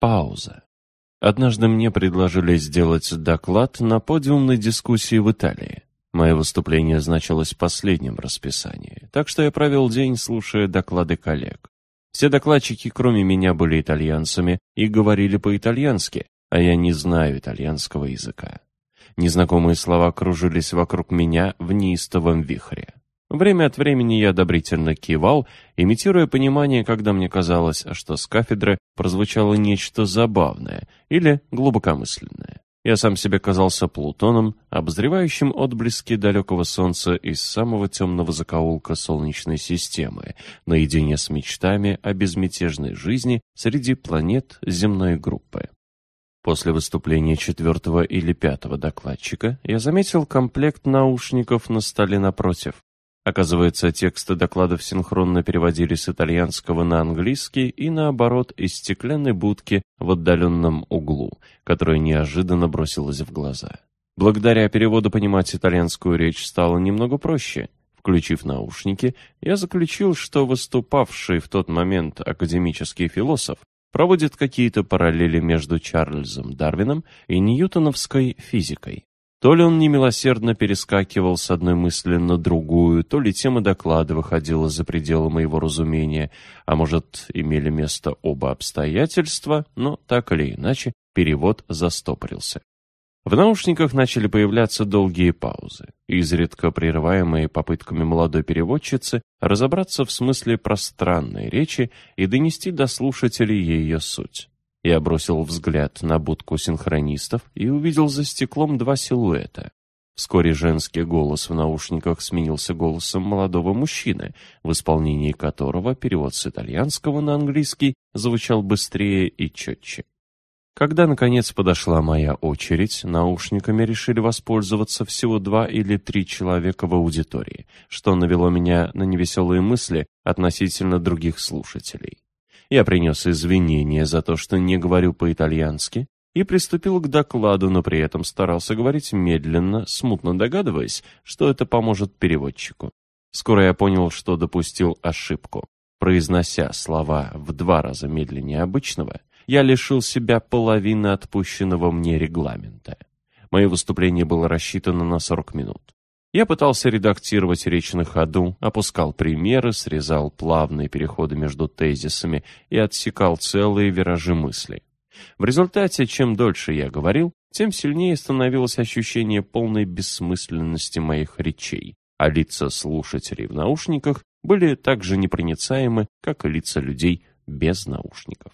Пауза. Однажды мне предложили сделать доклад на подиумной дискуссии в Италии. Мое выступление значилось в последнем расписании, так что я провел день, слушая доклады коллег. Все докладчики, кроме меня, были итальянцами и говорили по-итальянски, а я не знаю итальянского языка. Незнакомые слова кружились вокруг меня в неистовом вихре. Время от времени я одобрительно кивал, имитируя понимание, когда мне казалось, что с кафедры прозвучало нечто забавное или глубокомысленное. Я сам себе казался Плутоном, обозревающим отблески далекого солнца из самого темного закоулка Солнечной системы, наедине с мечтами о безмятежной жизни среди планет земной группы. После выступления четвертого или пятого докладчика я заметил комплект наушников на столе напротив. Оказывается, тексты докладов синхронно переводили с итальянского на английский и наоборот из стеклянной будки в отдаленном углу, которая неожиданно бросилась в глаза. Благодаря переводу понимать итальянскую речь стало немного проще. Включив наушники, я заключил, что выступавший в тот момент академический философ проводит какие-то параллели между Чарльзом Дарвином и ньютоновской физикой. То ли он немилосердно перескакивал с одной мысли на другую, то ли тема доклада выходила за пределы моего разумения, а может, имели место оба обстоятельства, но так или иначе перевод застопорился. В наушниках начали появляться долгие паузы, изредка прерываемые попытками молодой переводчицы разобраться в смысле пространной речи и донести до слушателей ее суть. Я бросил взгляд на будку синхронистов и увидел за стеклом два силуэта. Вскоре женский голос в наушниках сменился голосом молодого мужчины, в исполнении которого перевод с итальянского на английский звучал быстрее и четче. Когда, наконец, подошла моя очередь, наушниками решили воспользоваться всего два или три человека в аудитории, что навело меня на невеселые мысли относительно других слушателей. Я принес извинения за то, что не говорю по-итальянски, и приступил к докладу, но при этом старался говорить медленно, смутно догадываясь, что это поможет переводчику. Скоро я понял, что допустил ошибку. Произнося слова в два раза медленнее обычного, я лишил себя половины отпущенного мне регламента. Мое выступление было рассчитано на 40 минут. Я пытался редактировать речь на ходу, опускал примеры, срезал плавные переходы между тезисами и отсекал целые виражи мысли. В результате, чем дольше я говорил, тем сильнее становилось ощущение полной бессмысленности моих речей, а лица слушателей в наушниках были так же непроницаемы, как и лица людей без наушников.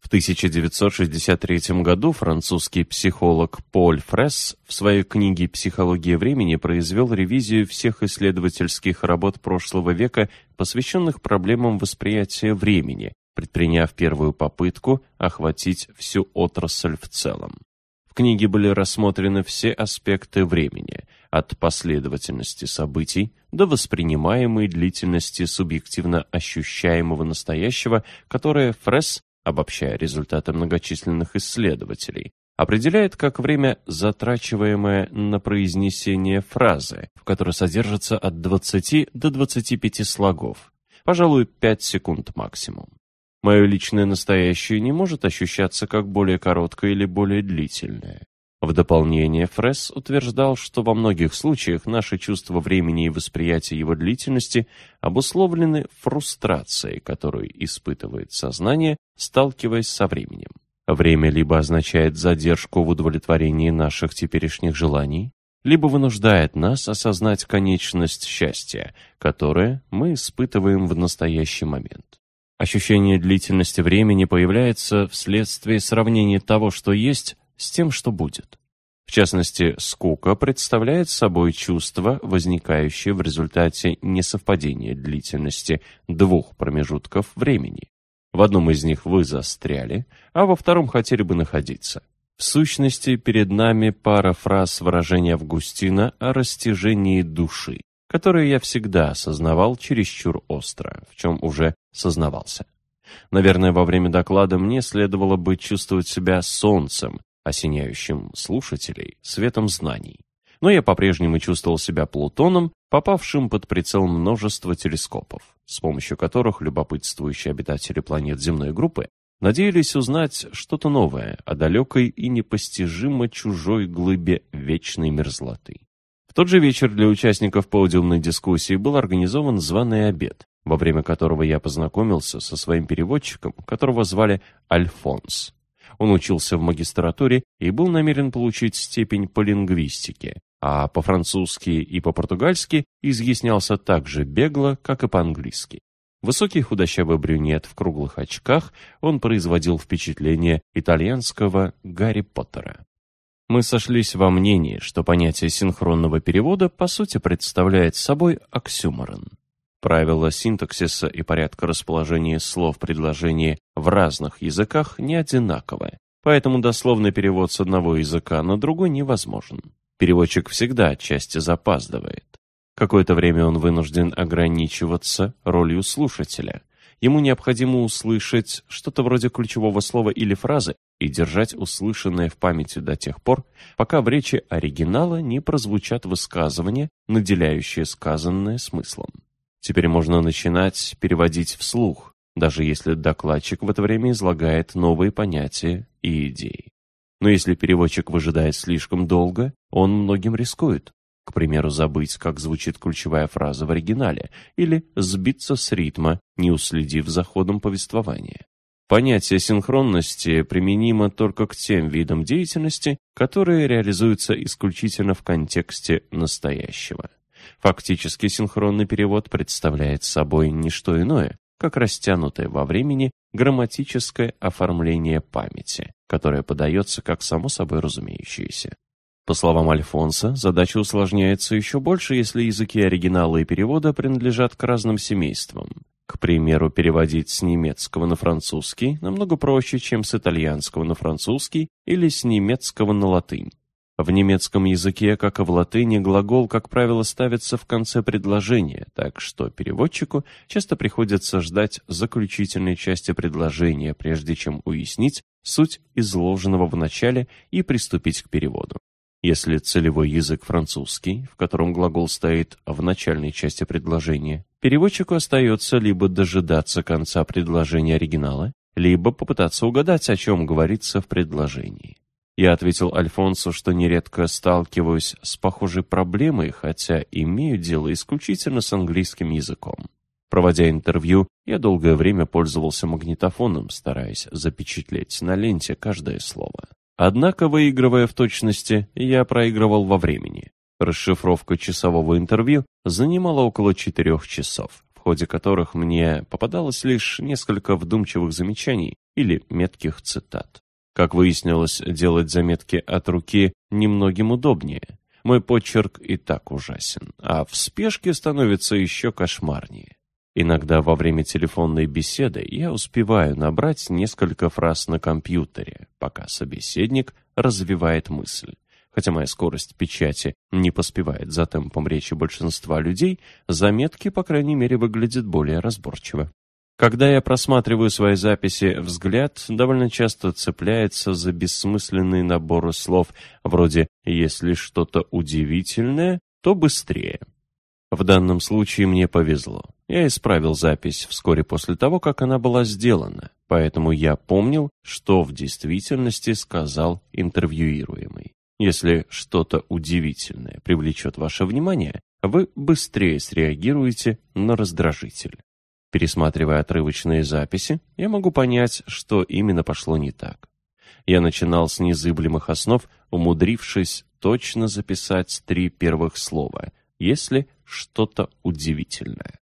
В 1963 году французский психолог Поль Фресс в своей книге «Психология времени» произвел ревизию всех исследовательских работ прошлого века, посвященных проблемам восприятия времени, предприняв первую попытку охватить всю отрасль в целом. В книге были рассмотрены все аспекты времени, от последовательности событий до воспринимаемой длительности субъективно ощущаемого настоящего, которое Фресс обобщая результаты многочисленных исследователей, определяет как время, затрачиваемое на произнесение фразы, в которой содержится от 20 до 25 слогов, пожалуй, 5 секунд максимум. Мое личное настоящее не может ощущаться как более короткое или более длительное. В дополнение Фресс утверждал, что во многих случаях наши чувства времени и восприятие его длительности обусловлены фрустрацией, которую испытывает сознание, сталкиваясь со временем. Время либо означает задержку в удовлетворении наших теперешних желаний, либо вынуждает нас осознать конечность счастья, которое мы испытываем в настоящий момент. Ощущение длительности времени появляется вследствие сравнения того, что есть, с тем, что будет. В частности, скука представляет собой чувство, возникающее в результате несовпадения длительности двух промежутков времени. В одном из них вы застряли, а во втором хотели бы находиться. В сущности, перед нами пара фраз выражения Августина о растяжении души, которые я всегда осознавал чересчур остро, в чем уже сознавался. Наверное, во время доклада мне следовало бы чувствовать себя солнцем, осеняющим слушателей светом знаний. Но я по-прежнему чувствовал себя Плутоном, попавшим под прицел множества телескопов, с помощью которых любопытствующие обитатели планет земной группы надеялись узнать что-то новое о далекой и непостижимо чужой глыбе вечной мерзлоты. В тот же вечер для участников подиумной дискуссии был организован званый обед, во время которого я познакомился со своим переводчиком, которого звали Альфонс. Он учился в магистратуре и был намерен получить степень по лингвистике, а по-французски и по-португальски изъяснялся так же бегло, как и по-английски. Высокий худощавый брюнет в круглых очках, он производил впечатление итальянского Гарри Поттера. Мы сошлись во мнении, что понятие синхронного перевода по сути представляет собой оксюморон. Правила синтаксиса и порядка расположения слов предложения в разных языках не одинаковы, поэтому дословный перевод с одного языка на другой невозможен. Переводчик всегда отчасти запаздывает. Какое-то время он вынужден ограничиваться ролью слушателя. Ему необходимо услышать что-то вроде ключевого слова или фразы и держать услышанное в памяти до тех пор, пока в речи оригинала не прозвучат высказывания, наделяющие сказанное смыслом. Теперь можно начинать переводить вслух, даже если докладчик в это время излагает новые понятия и идеи. Но если переводчик выжидает слишком долго, он многим рискует. К примеру, забыть, как звучит ключевая фраза в оригинале, или сбиться с ритма, не уследив за ходом повествования. Понятие синхронности применимо только к тем видам деятельности, которые реализуются исключительно в контексте настоящего. Фактически синхронный перевод представляет собой не что иное, как растянутое во времени грамматическое оформление памяти, которое подается как само собой разумеющееся. По словам Альфонса, задача усложняется еще больше, если языки оригинала и перевода принадлежат к разным семействам. К примеру, переводить с немецкого на французский намного проще, чем с итальянского на французский или с немецкого на латынь. В немецком языке, как и в латыни, глагол, как правило, ставится в конце предложения, так что переводчику часто приходится ждать заключительной части предложения, прежде чем уяснить суть изложенного в начале и приступить к переводу. Если целевой язык французский, в котором глагол стоит в начальной части предложения, переводчику остается либо дожидаться конца предложения оригинала, либо попытаться угадать, о чем говорится в предложении. Я ответил Альфонсу, что нередко сталкиваюсь с похожей проблемой, хотя имею дело исключительно с английским языком. Проводя интервью, я долгое время пользовался магнитофоном, стараясь запечатлеть на ленте каждое слово. Однако, выигрывая в точности, я проигрывал во времени. Расшифровка часового интервью занимала около четырех часов, в ходе которых мне попадалось лишь несколько вдумчивых замечаний или метких цитат. Как выяснилось, делать заметки от руки немногим удобнее. Мой почерк и так ужасен, а в спешке становится еще кошмарнее. Иногда во время телефонной беседы я успеваю набрать несколько фраз на компьютере, пока собеседник развивает мысль. Хотя моя скорость печати не поспевает за темпом речи большинства людей, заметки, по крайней мере, выглядят более разборчиво. Когда я просматриваю свои записи, взгляд довольно часто цепляется за бессмысленные наборы слов, вроде «если что-то удивительное, то быстрее». В данном случае мне повезло. Я исправил запись вскоре после того, как она была сделана, поэтому я помнил, что в действительности сказал интервьюируемый. Если что-то удивительное привлечет ваше внимание, вы быстрее среагируете на раздражитель. Пересматривая отрывочные записи, я могу понять, что именно пошло не так. Я начинал с незыблемых основ, умудрившись точно записать три первых слова, если что-то удивительное.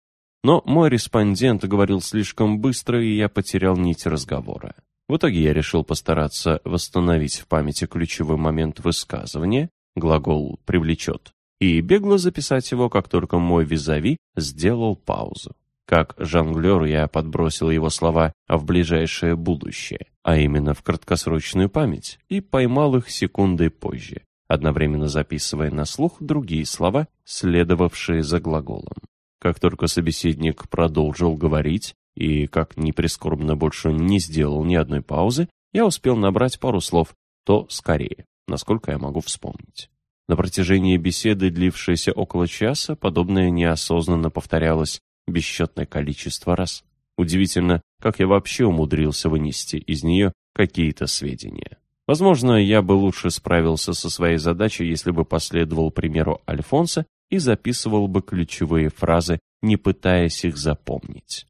Но мой респондент говорил слишком быстро, и я потерял нить разговора. В итоге я решил постараться восстановить в памяти ключевой момент высказывания, глагол «привлечет», и бегло записать его, как только мой визави сделал паузу. Как жонглер я подбросил его слова в ближайшее будущее, а именно в краткосрочную память, и поймал их секундой позже, одновременно записывая на слух другие слова, следовавшие за глаголом. Как только собеседник продолжил говорить, и, как ни прискорбно, больше не сделал ни одной паузы, я успел набрать пару слов, то скорее, насколько я могу вспомнить. На протяжении беседы, длившейся около часа, подобное неосознанно повторялось бесчетное количество раз. Удивительно, как я вообще умудрился вынести из нее какие-то сведения. Возможно, я бы лучше справился со своей задачей, если бы последовал примеру Альфонса и записывал бы ключевые фразы, не пытаясь их запомнить.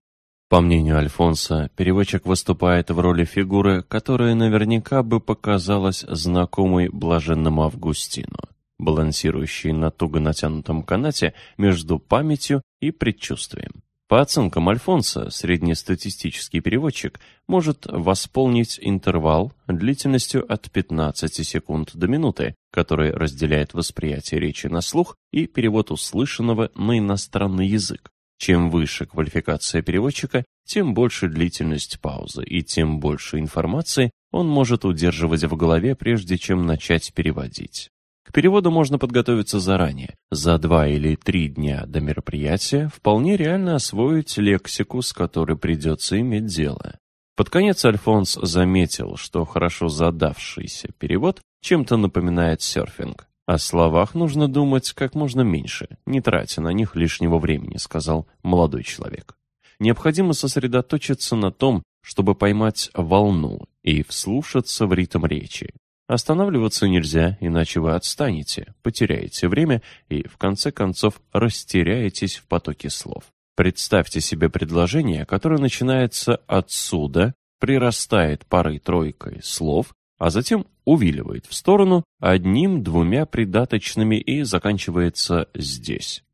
По мнению Альфонса, переводчик выступает в роли фигуры, которая наверняка бы показалась знакомой блаженному Августину, балансирующей на туго натянутом канате между памятью и предчувствием. По оценкам Альфонса, среднестатистический переводчик может восполнить интервал длительностью от 15 секунд до минуты, который разделяет восприятие речи на слух и перевод услышанного на иностранный язык. Чем выше квалификация переводчика, тем больше длительность паузы, и тем больше информации он может удерживать в голове, прежде чем начать переводить. Переводу можно подготовиться заранее. За два или три дня до мероприятия вполне реально освоить лексику, с которой придется иметь дело. Под конец Альфонс заметил, что хорошо задавшийся перевод чем-то напоминает серфинг. О словах нужно думать как можно меньше, не тратя на них лишнего времени, сказал молодой человек. Необходимо сосредоточиться на том, чтобы поймать волну и вслушаться в ритм речи. Останавливаться нельзя, иначе вы отстанете, потеряете время и, в конце концов, растеряетесь в потоке слов. Представьте себе предложение, которое начинается отсюда, прирастает парой-тройкой слов, а затем увиливает в сторону одним-двумя придаточными и заканчивается здесь.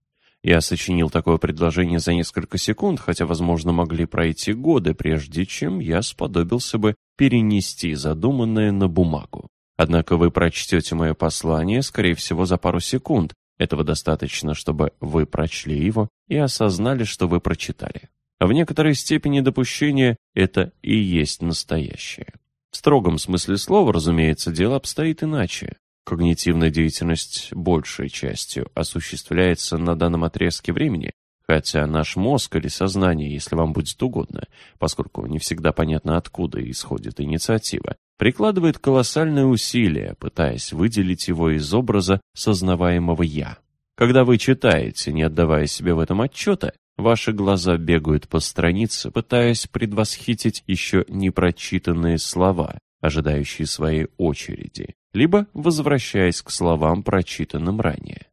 Я сочинил такое предложение за несколько секунд, хотя, возможно, могли пройти годы, прежде чем я сподобился бы перенести задуманное на бумагу. Однако вы прочтете мое послание, скорее всего, за пару секунд. Этого достаточно, чтобы вы прочли его и осознали, что вы прочитали. В некоторой степени допущения это и есть настоящее. В строгом смысле слова, разумеется, дело обстоит иначе. Когнитивная деятельность большей частью осуществляется на данном отрезке времени, хотя наш мозг или сознание, если вам будет угодно, поскольку не всегда понятно, откуда исходит инициатива, прикладывает колоссальные усилия, пытаясь выделить его из образа сознаваемого «я». Когда вы читаете, не отдавая себе в этом отчета, ваши глаза бегают по странице, пытаясь предвосхитить еще не прочитанные слова, ожидающие своей очереди, либо возвращаясь к словам, прочитанным ранее.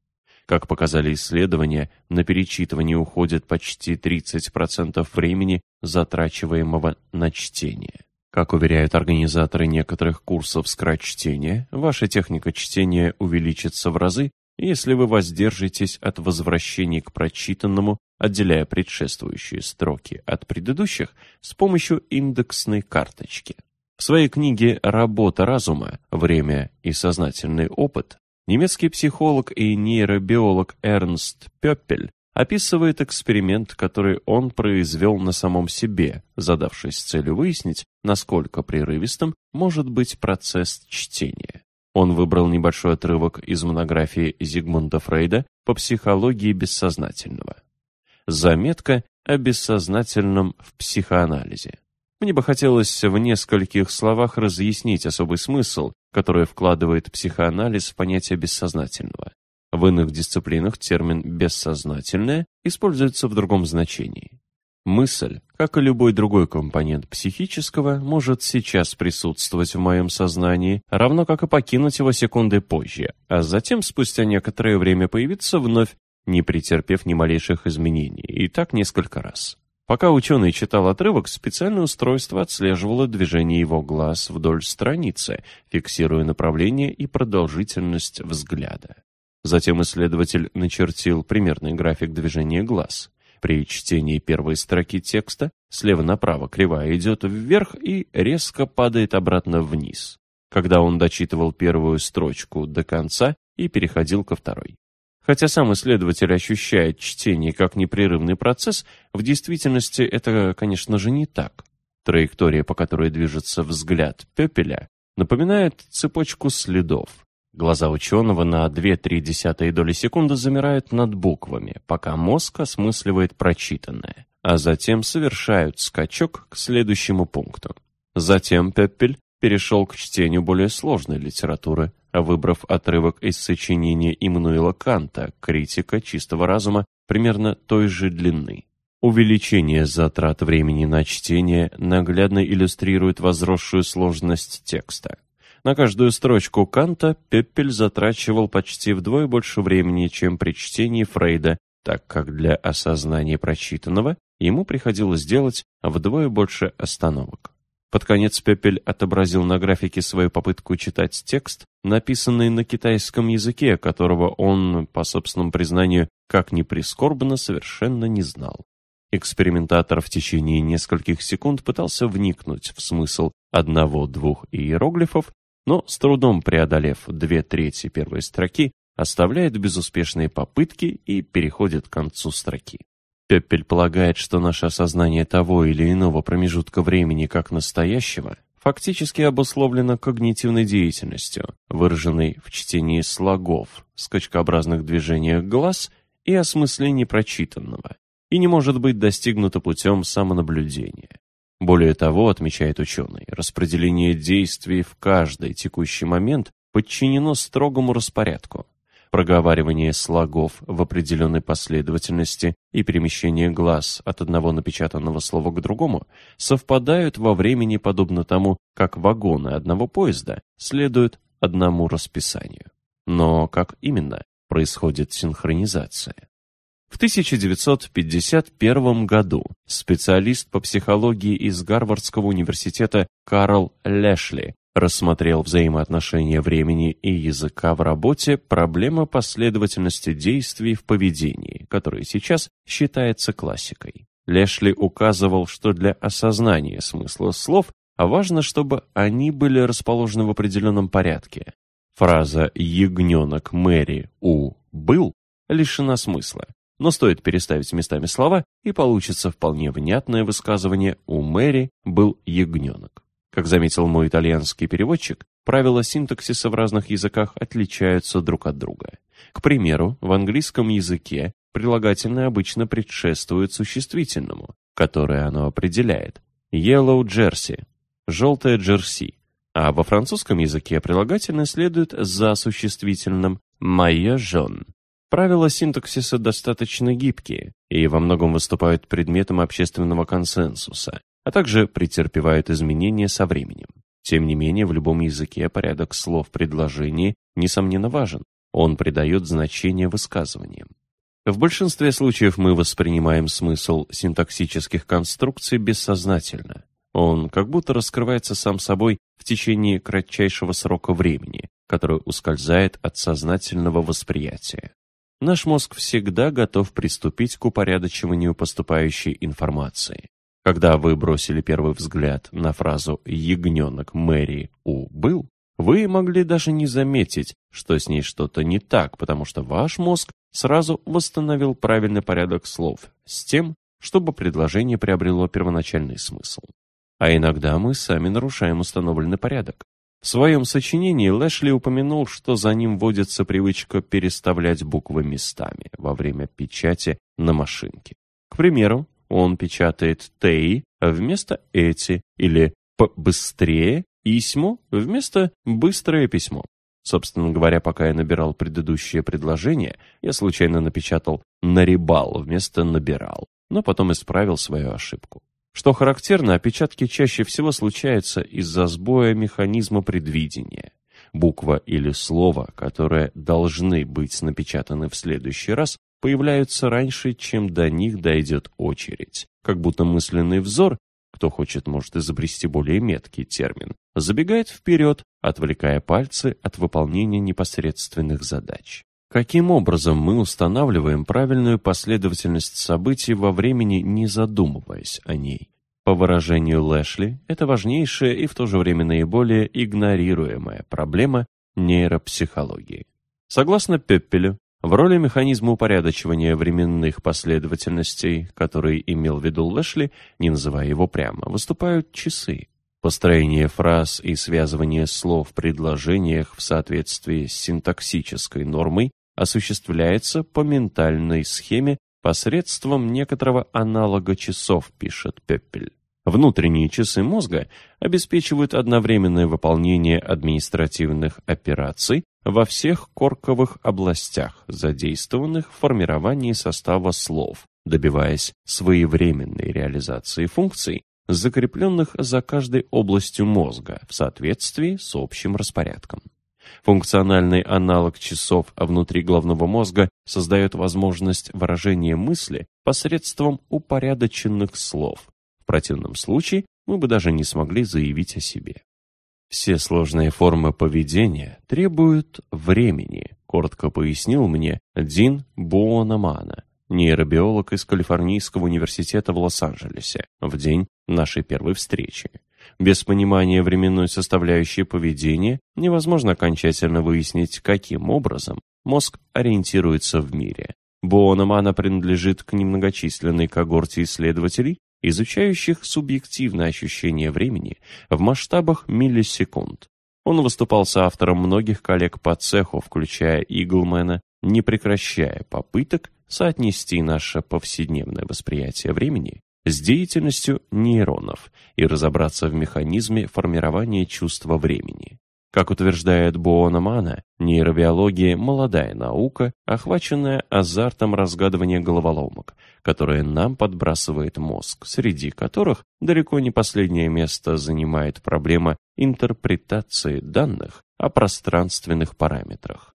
Как показали исследования, на перечитывание уходит почти 30% времени, затрачиваемого на чтение. Как уверяют организаторы некоторых курсов скрач-чтения, ваша техника чтения увеличится в разы, если вы воздержитесь от возвращений к прочитанному, отделяя предшествующие строки от предыдущих с помощью индексной карточки. В своей книге «Работа разума. Время и сознательный опыт» немецкий психолог и нейробиолог Эрнст Пёппель описывает эксперимент, который он произвел на самом себе, задавшись целью выяснить, насколько прерывистым может быть процесс чтения. Он выбрал небольшой отрывок из монографии Зигмунда Фрейда по психологии бессознательного. Заметка о бессознательном в психоанализе. Мне бы хотелось в нескольких словах разъяснить особый смысл, который вкладывает психоанализ в понятие бессознательного. В иных дисциплинах термин «бессознательное» используется в другом значении. Мысль, как и любой другой компонент психического, может сейчас присутствовать в моем сознании, равно как и покинуть его секунды позже, а затем спустя некоторое время появиться вновь, не претерпев ни малейших изменений, и так несколько раз. Пока ученый читал отрывок, специальное устройство отслеживало движение его глаз вдоль страницы, фиксируя направление и продолжительность взгляда. Затем исследователь начертил примерный график движения глаз. При чтении первой строки текста слева направо кривая идет вверх и резко падает обратно вниз, когда он дочитывал первую строчку до конца и переходил ко второй. Хотя сам исследователь ощущает чтение как непрерывный процесс, в действительности это, конечно же, не так. Траектория, по которой движется взгляд Пепеля, напоминает цепочку следов. Глаза ученого на 2-3 доли секунды замирают над буквами, пока мозг осмысливает прочитанное, а затем совершают скачок к следующему пункту. Затем Пеппель перешел к чтению более сложной литературы, выбрав отрывок из сочинения Иммануила Канта «Критика чистого разума» примерно той же длины. Увеличение затрат времени на чтение наглядно иллюстрирует возросшую сложность текста. На каждую строчку Канта Пеппель затрачивал почти вдвое больше времени, чем при чтении Фрейда, так как для осознания прочитанного ему приходилось делать вдвое больше остановок. Под конец Пепель отобразил на графике свою попытку читать текст, написанный на китайском языке, которого он, по собственному признанию, как ни прискорбно, совершенно не знал. Экспериментатор в течение нескольких секунд пытался вникнуть в смысл одного-двух иероглифов, но с трудом преодолев две трети первой строки, оставляет безуспешные попытки и переходит к концу строки. Пеппель полагает, что наше осознание того или иного промежутка времени как настоящего фактически обусловлено когнитивной деятельностью, выраженной в чтении слогов, скачкообразных движениях глаз и осмыслении прочитанного, и не может быть достигнуто путем самонаблюдения. Более того, отмечает ученый, распределение действий в каждый текущий момент подчинено строгому распорядку. Проговаривание слогов в определенной последовательности и перемещение глаз от одного напечатанного слова к другому совпадают во времени подобно тому, как вагоны одного поезда следуют одному расписанию. Но как именно происходит синхронизация? В 1951 году специалист по психологии из Гарвардского университета Карл Лэшли рассмотрел взаимоотношения времени и языка в работе проблема последовательности действий в поведении, которая сейчас считается классикой. Лэшли указывал, что для осознания смысла слов важно, чтобы они были расположены в определенном порядке. Фраза «ягненок Мэри у был» лишена смысла. Но стоит переставить местами слова, и получится вполне внятное высказывание «у Мэри был ягненок». Как заметил мой итальянский переводчик, правила синтаксиса в разных языках отличаются друг от друга. К примеру, в английском языке прилагательное обычно предшествует существительному, которое оно определяет. Yellow jersey – желтая джерси. А во французском языке прилагательное следует за существительным «моя жен». Правила синтаксиса достаточно гибкие и во многом выступают предметом общественного консенсуса, а также претерпевают изменения со временем. Тем не менее, в любом языке порядок слов предложений несомненно важен. Он придает значение высказываниям. В большинстве случаев мы воспринимаем смысл синтаксических конструкций бессознательно. Он как будто раскрывается сам собой в течение кратчайшего срока времени, который ускользает от сознательного восприятия. Наш мозг всегда готов приступить к упорядочиванию поступающей информации. Когда вы бросили первый взгляд на фразу «ягненок Мэри У был», вы могли даже не заметить, что с ней что-то не так, потому что ваш мозг сразу восстановил правильный порядок слов с тем, чтобы предложение приобрело первоначальный смысл. А иногда мы сами нарушаем установленный порядок. В своем сочинении Лэшли упомянул, что за ним водится привычка переставлять буквы местами во время печати на машинке. К примеру, он печатает «тей» вместо «эти» или «быстрее» письмо вместо «быстрое письмо». Собственно говоря, пока я набирал предыдущее предложение, я случайно напечатал «нарибал» вместо «набирал», но потом исправил свою ошибку. Что характерно, опечатки чаще всего случаются из-за сбоя механизма предвидения. Буква или слово, которые должны быть напечатаны в следующий раз, появляются раньше, чем до них дойдет очередь. Как будто мысленный взор, кто хочет, может изобрести более меткий термин, забегает вперед, отвлекая пальцы от выполнения непосредственных задач. Каким образом мы устанавливаем правильную последовательность событий во времени, не задумываясь о ней? По выражению Лэшли, это важнейшая и в то же время наиболее игнорируемая проблема нейропсихологии. Согласно Пеппелю, в роли механизма упорядочивания временных последовательностей, который имел в виду Лэшли, не называя его прямо, выступают часы. Построение фраз и связывание слов в предложениях в соответствии с синтаксической нормой осуществляется по ментальной схеме посредством некоторого аналога часов, пишет Пеппель. Внутренние часы мозга обеспечивают одновременное выполнение административных операций во всех корковых областях, задействованных в формировании состава слов, добиваясь своевременной реализации функций, закрепленных за каждой областью мозга в соответствии с общим распорядком. Функциональный аналог часов внутри головного мозга создает возможность выражения мысли посредством упорядоченных слов. В противном случае мы бы даже не смогли заявить о себе. Все сложные формы поведения требуют времени, коротко пояснил мне Дин Буонамана, нейробиолог из Калифорнийского университета в Лос-Анджелесе, в день нашей первой встречи. Без понимания временной составляющей поведения невозможно окончательно выяснить, каким образом мозг ориентируется в мире. Буономана принадлежит к немногочисленной когорте исследователей, изучающих субъективное ощущение времени в масштабах миллисекунд. Он выступал с автором многих коллег по цеху, включая Иглмена, не прекращая попыток соотнести наше повседневное восприятие времени с деятельностью нейронов и разобраться в механизме формирования чувства времени. Как утверждает Буономана, нейробиология – молодая наука, охваченная азартом разгадывания головоломок, которые нам подбрасывает мозг, среди которых далеко не последнее место занимает проблема интерпретации данных о пространственных параметрах.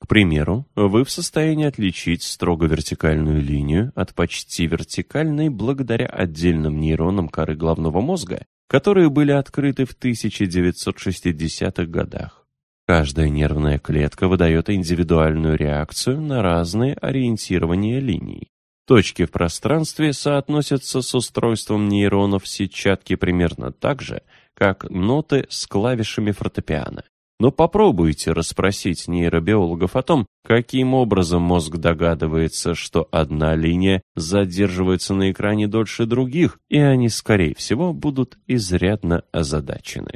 К примеру, вы в состоянии отличить строго вертикальную линию от почти вертикальной благодаря отдельным нейронам коры головного мозга, которые были открыты в 1960-х годах. Каждая нервная клетка выдает индивидуальную реакцию на разные ориентирования линий. Точки в пространстве соотносятся с устройством нейронов сетчатки примерно так же, как ноты с клавишами фортепиано. Но попробуйте расспросить нейробиологов о том, каким образом мозг догадывается, что одна линия задерживается на экране дольше других, и они, скорее всего, будут изрядно озадачены.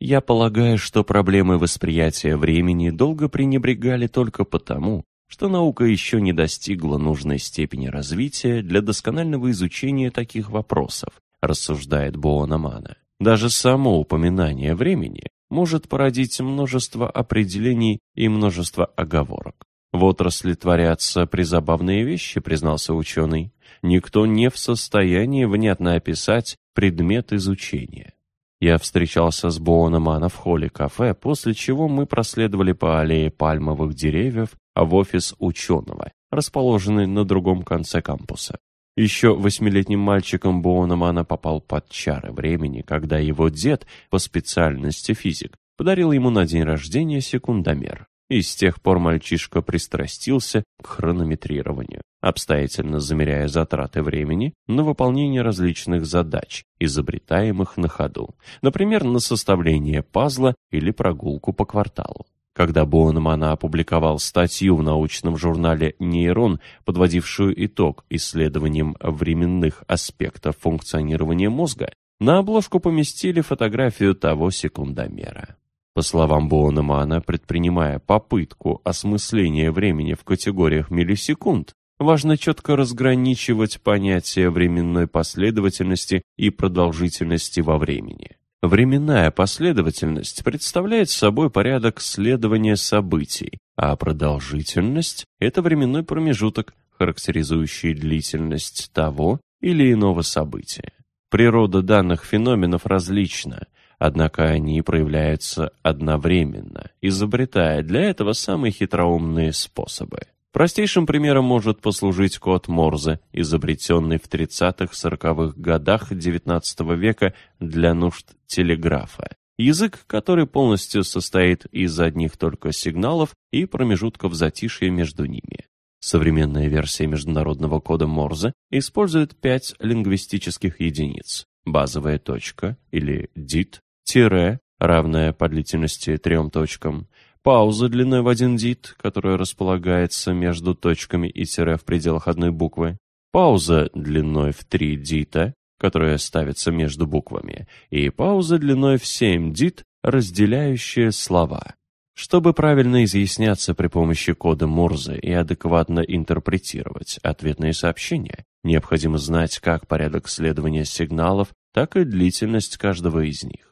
Я полагаю, что проблемы восприятия времени долго пренебрегали только потому, что наука еще не достигла нужной степени развития для досконального изучения таких вопросов, рассуждает Буономана. Даже само упоминание времени может породить множество определений и множество оговорок. В отрасли творятся призабавные вещи, признался ученый. Никто не в состоянии внятно описать предмет изучения. Я встречался с Боономана в холле кафе, после чего мы проследовали по аллее пальмовых деревьев в офис ученого, расположенный на другом конце кампуса. Еще восьмилетним мальчиком Буономана попал под чары времени, когда его дед, по специальности физик, подарил ему на день рождения секундомер. И с тех пор мальчишка пристрастился к хронометрированию, обстоятельно замеряя затраты времени на выполнение различных задач, изобретаемых на ходу, например, на составление пазла или прогулку по кварталу. Когда Боунман опубликовал статью в научном журнале «Нейрон», подводившую итог исследованиям временных аспектов функционирования мозга, на обложку поместили фотографию того секундомера. По словам Боунемана, предпринимая попытку осмысления времени в категориях миллисекунд, важно четко разграничивать понятия временной последовательности и продолжительности во времени. Временная последовательность представляет собой порядок следования событий, а продолжительность – это временной промежуток, характеризующий длительность того или иного события. Природа данных феноменов различна, однако они проявляются одновременно, изобретая для этого самые хитроумные способы. Простейшим примером может послужить код Морзе, изобретенный в 30-40-х годах XIX века для нужд телеграфа. Язык, который полностью состоит из одних только сигналов и промежутков затишья между ними. Современная версия международного кода Морзе использует пять лингвистических единиц. Базовая точка или DIT, тире, равная по длительности трем точкам, Пауза длиной в один дит, которая располагается между точками и тире в пределах одной буквы. Пауза длиной в три дита, которая ставится между буквами. И пауза длиной в семь дит, разделяющая слова. Чтобы правильно изъясняться при помощи кода Морзе и адекватно интерпретировать ответные сообщения, необходимо знать как порядок следования сигналов, так и длительность каждого из них.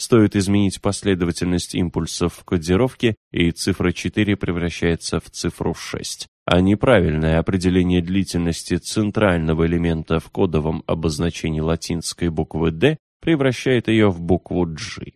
Стоит изменить последовательность импульсов в кодировке, и цифра 4 превращается в цифру 6. а неправильное определение длительности центрального элемента в кодовом обозначении латинской буквы «d» превращает ее в букву «g».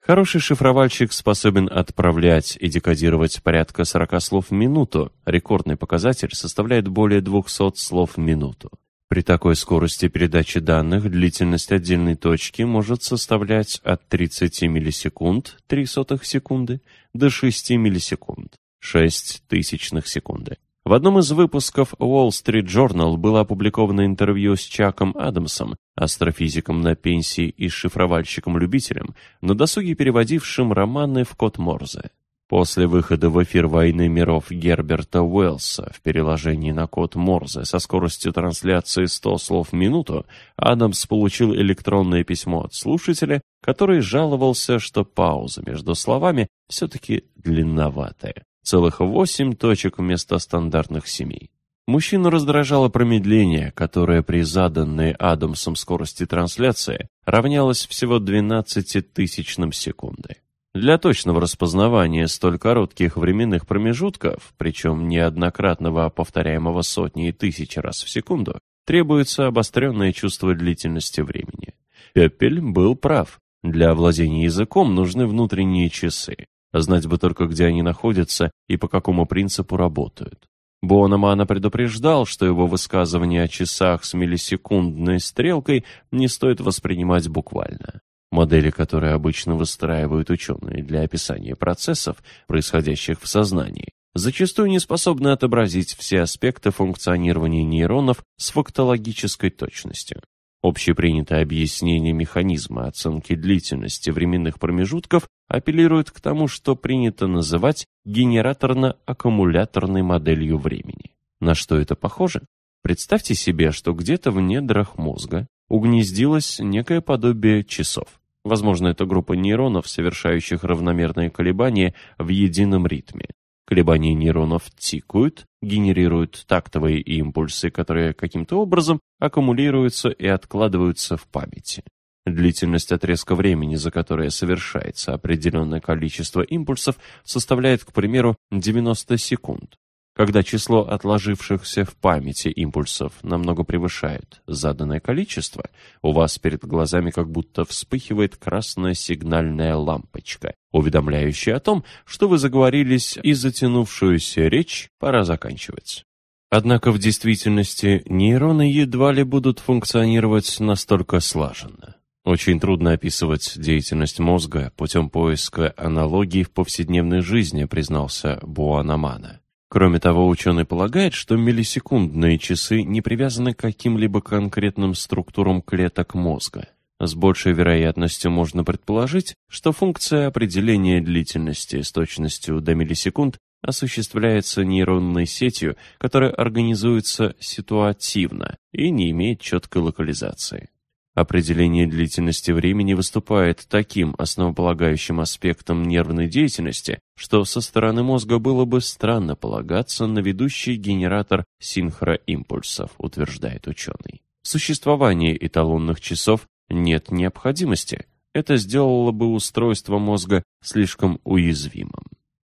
Хороший шифровальщик способен отправлять и декодировать порядка 40 слов в минуту. Рекордный показатель составляет более 200 слов в минуту. При такой скорости передачи данных длительность отдельной точки может составлять от 30 миллисекунд 3 сотых секунды до 6 миллисекунд 6 тысячных секунды. В одном из выпусков Wall Street Journal было опубликовано интервью с Чаком Адамсом, астрофизиком на пенсии и шифровальщиком-любителем, на досуге переводившим романы в код Морзе. После выхода в эфир «Войны миров» Герберта Уэллса в переложении на код Морзе со скоростью трансляции 100 слов в минуту, Адамс получил электронное письмо от слушателя, который жаловался, что пауза между словами все-таки длинноватая целых восемь точек вместо стандартных семи. Мужчину раздражало промедление, которое при заданной Адамсом скорости трансляции равнялось всего 12 тысячным секунды. Для точного распознавания столь коротких временных промежутков, причем неоднократного повторяемого сотни и тысячи раз в секунду, требуется обостренное чувство длительности времени. Пеппель был прав. Для владения языком нужны внутренние часы. Знать бы только, где они находятся и по какому принципу работают. Бономана предупреждал, что его высказывание о часах с миллисекундной стрелкой не стоит воспринимать буквально. Модели, которые обычно выстраивают ученые для описания процессов, происходящих в сознании, зачастую не способны отобразить все аспекты функционирования нейронов с фактологической точностью. Общепринятое объяснение механизма оценки длительности временных промежутков апеллирует к тому, что принято называть генераторно-аккумуляторной моделью времени. На что это похоже? Представьте себе, что где-то в недрах мозга угнездилось некое подобие часов. Возможно, это группа нейронов, совершающих равномерные колебания в едином ритме. Колебания нейронов тикают, генерируют тактовые импульсы, которые каким-то образом аккумулируются и откладываются в памяти. Длительность отрезка времени, за которое совершается определенное количество импульсов, составляет, к примеру, 90 секунд. Когда число отложившихся в памяти импульсов намного превышает заданное количество, у вас перед глазами как будто вспыхивает красная сигнальная лампочка, уведомляющая о том, что вы заговорились и затянувшуюся речь пора заканчивать. Однако в действительности нейроны едва ли будут функционировать настолько слаженно. Очень трудно описывать деятельность мозга путем поиска аналогий в повседневной жизни, признался Буанамана. Кроме того, ученый полагает, что миллисекундные часы не привязаны к каким-либо конкретным структурам клеток мозга. С большей вероятностью можно предположить, что функция определения длительности с точностью до миллисекунд осуществляется нейронной сетью, которая организуется ситуативно и не имеет четкой локализации. Определение длительности времени выступает таким основополагающим аспектом нервной деятельности, что со стороны мозга было бы странно полагаться на ведущий генератор синхроимпульсов, утверждает ученый. В существовании эталонных часов нет необходимости. Это сделало бы устройство мозга слишком уязвимым.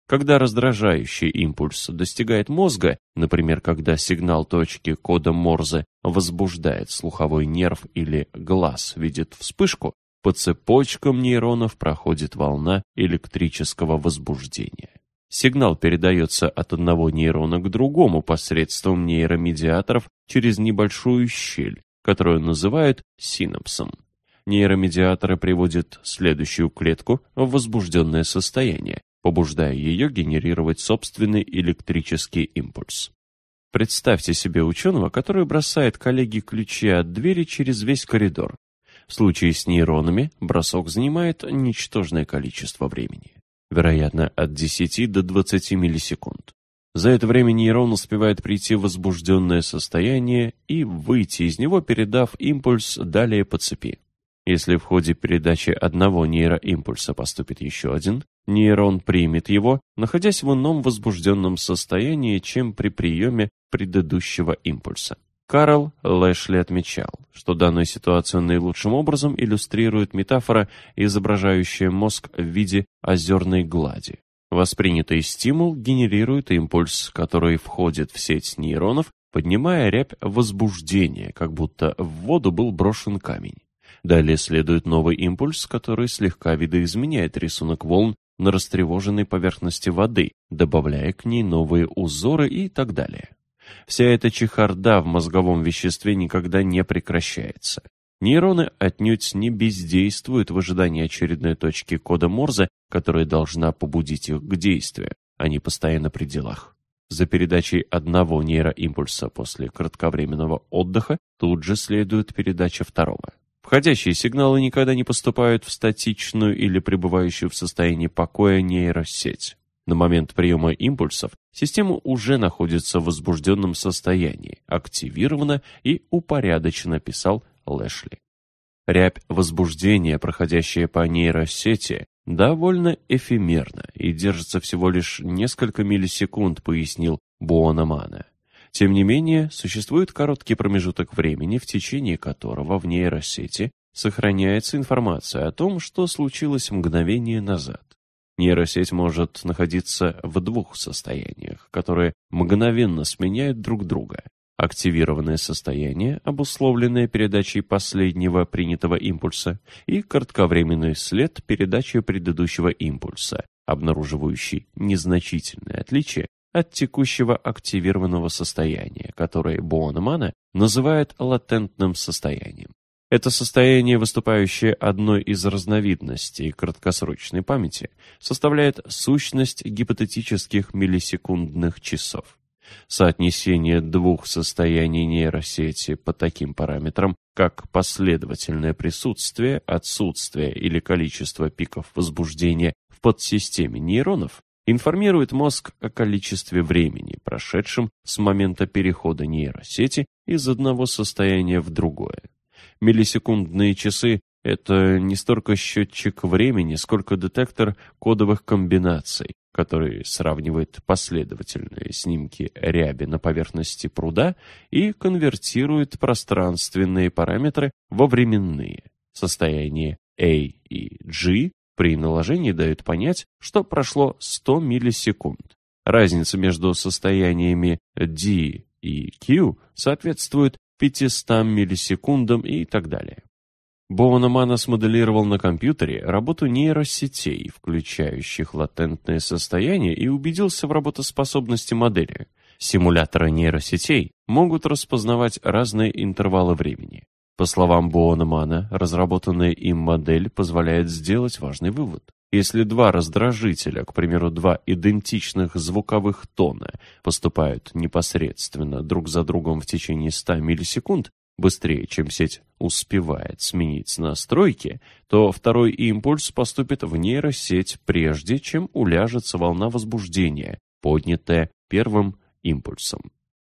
Когда раздражающий импульс достигает мозга, например, когда сигнал точки кода Морзе возбуждает слуховой нерв или глаз видит вспышку, по цепочкам нейронов проходит волна электрического возбуждения. Сигнал передается от одного нейрона к другому посредством нейромедиаторов через небольшую щель, которую называют синапсом. Нейромедиаторы приводят следующую клетку в возбужденное состояние, побуждая ее генерировать собственный электрический импульс. Представьте себе ученого, который бросает коллеге ключи от двери через весь коридор. В случае с нейронами бросок занимает ничтожное количество времени, вероятно, от 10 до 20 миллисекунд. За это время нейрон успевает прийти в возбужденное состояние и выйти из него, передав импульс далее по цепи. Если в ходе передачи одного нейроимпульса поступит еще один, нейрон примет его, находясь в ином возбужденном состоянии, чем при приеме предыдущего импульса. Карл Лэшли отмечал, что данную ситуацию наилучшим образом иллюстрирует метафора, изображающая мозг в виде озерной глади. Воспринятый стимул генерирует импульс, который входит в сеть нейронов, поднимая рябь возбуждения, как будто в воду был брошен камень. Далее следует новый импульс, который слегка видоизменяет рисунок волн на растревоженной поверхности воды, добавляя к ней новые узоры и так далее. Вся эта чехарда в мозговом веществе никогда не прекращается. Нейроны отнюдь не бездействуют в ожидании очередной точки кода Морзе, которая должна побудить их к действию. Они постоянно при делах. За передачей одного нейроимпульса после кратковременного отдыха тут же следует передача второго. Входящие сигналы никогда не поступают в статичную или пребывающую в состоянии покоя нейросеть. На момент приема импульсов система уже находится в возбужденном состоянии, активирована и упорядоченно, писал Лэшли. Рябь возбуждения, проходящая по нейросети, довольно эфемерна и держится всего лишь несколько миллисекунд, пояснил Буанамана. Тем не менее, существует короткий промежуток времени, в течение которого в нейросети сохраняется информация о том, что случилось мгновение назад. Нейросеть может находиться в двух состояниях, которые мгновенно сменяют друг друга. Активированное состояние, обусловленное передачей последнего принятого импульса, и кратковременный след передачи предыдущего импульса, обнаруживающий незначительное отличие от текущего активированного состояния, которое Буонемана называет латентным состоянием. Это состояние, выступающее одной из разновидностей краткосрочной памяти, составляет сущность гипотетических миллисекундных часов. Соотнесение двух состояний нейросети по таким параметрам, как последовательное присутствие, отсутствие или количество пиков возбуждения в подсистеме нейронов, информирует мозг о количестве времени, прошедшем с момента перехода нейросети из одного состояния в другое. Миллисекундные часы — это не столько счетчик времени, сколько детектор кодовых комбинаций, который сравнивает последовательные снимки ряби на поверхности пруда и конвертирует пространственные параметры во временные. Состояние A и G при наложении дают понять, что прошло 100 миллисекунд. Разница между состояниями D и Q соответствует 500 миллисекундам и так далее. Боунамана смоделировал на компьютере работу нейросетей, включающих латентное состояние, и убедился в работоспособности модели. Симуляторы нейросетей могут распознавать разные интервалы времени. По словам Боунамана, разработанная им модель позволяет сделать важный вывод. Если два раздражителя, к примеру, два идентичных звуковых тона, поступают непосредственно друг за другом в течение 100 миллисекунд, быстрее, чем сеть успевает сменить настройки, то второй импульс поступит в нейросеть прежде, чем уляжется волна возбуждения, поднятая первым импульсом.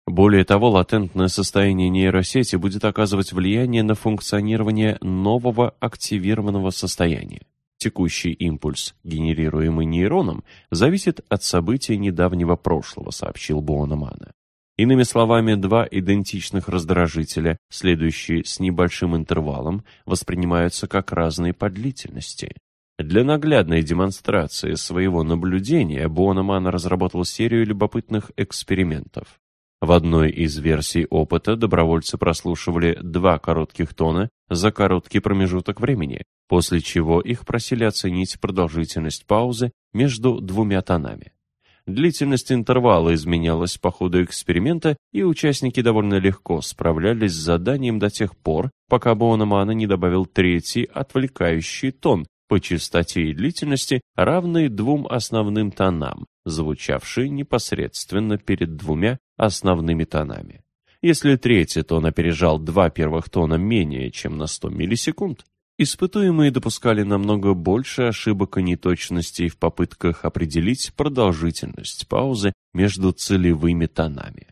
Более того, латентное состояние нейросети будет оказывать влияние на функционирование нового активированного состояния. Текущий импульс, генерируемый нейроном, зависит от событий недавнего прошлого, сообщил Буономана. Иными словами, два идентичных раздражителя, следующие с небольшим интервалом, воспринимаются как разные по длительности. Для наглядной демонстрации своего наблюдения Буономан разработал серию любопытных экспериментов. В одной из версий опыта добровольцы прослушивали два коротких тона за короткий промежуток времени, после чего их просили оценить продолжительность паузы между двумя тонами. Длительность интервала изменялась по ходу эксперимента, и участники довольно легко справлялись с заданием до тех пор, пока Боунамана не добавил третий отвлекающий тон по частоте и длительности, равный двум основным тонам, звучавший непосредственно перед двумя основными тонами. Если третий тон опережал два первых тона менее чем на 100 миллисекунд, испытуемые допускали намного больше ошибок и неточностей в попытках определить продолжительность паузы между целевыми тонами.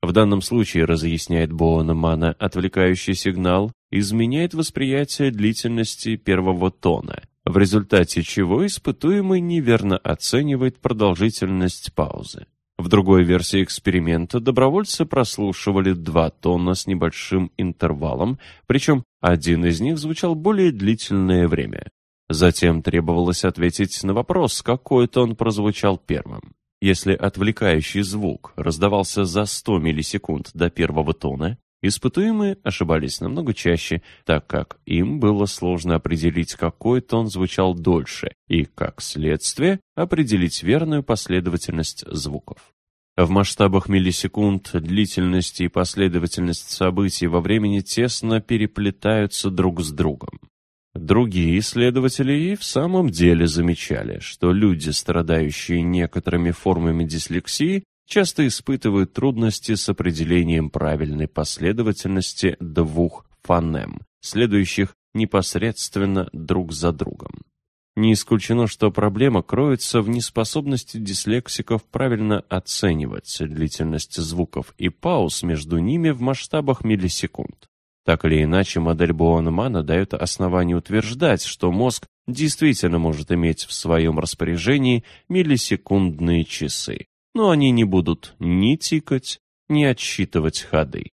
В данном случае, разъясняет Боана Мана, отвлекающий сигнал изменяет восприятие длительности первого тона, в результате чего испытуемый неверно оценивает продолжительность паузы. В другой версии эксперимента добровольцы прослушивали два тона с небольшим интервалом, причем один из них звучал более длительное время. Затем требовалось ответить на вопрос, какой тон прозвучал первым. Если отвлекающий звук раздавался за 100 миллисекунд до первого тона, испытуемые ошибались намного чаще, так как им было сложно определить, какой тон звучал дольше, и, как следствие, определить верную последовательность звуков. В масштабах миллисекунд длительность и последовательность событий во времени тесно переплетаются друг с другом. Другие исследователи и в самом деле замечали, что люди, страдающие некоторыми формами дислексии, часто испытывают трудности с определением правильной последовательности двух фонем, следующих непосредственно друг за другом. Не исключено, что проблема кроется в неспособности дислексиков правильно оценивать длительность звуков и пауз между ними в масштабах миллисекунд. Так или иначе, модель Буонмана дает основание утверждать, что мозг действительно может иметь в своем распоряжении миллисекундные часы, но они не будут ни тикать, ни отсчитывать ходы.